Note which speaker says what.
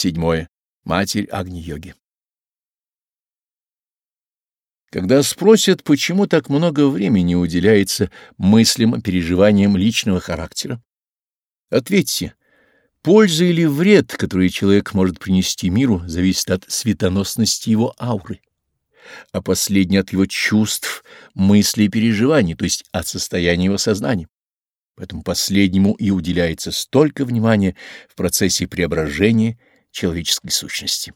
Speaker 1: Седьмое. Матерь Агни-йоги. Когда спросят, почему так много времени уделяется мыслям и переживаниям личного характера, ответьте, польза или вред, который человек может принести миру, зависит от светоносности его ауры, а последний от его чувств, мыслей и переживаний, то есть от состояния его сознания. Поэтому последнему и уделяется столько внимания в процессе преображения человеческой сущности.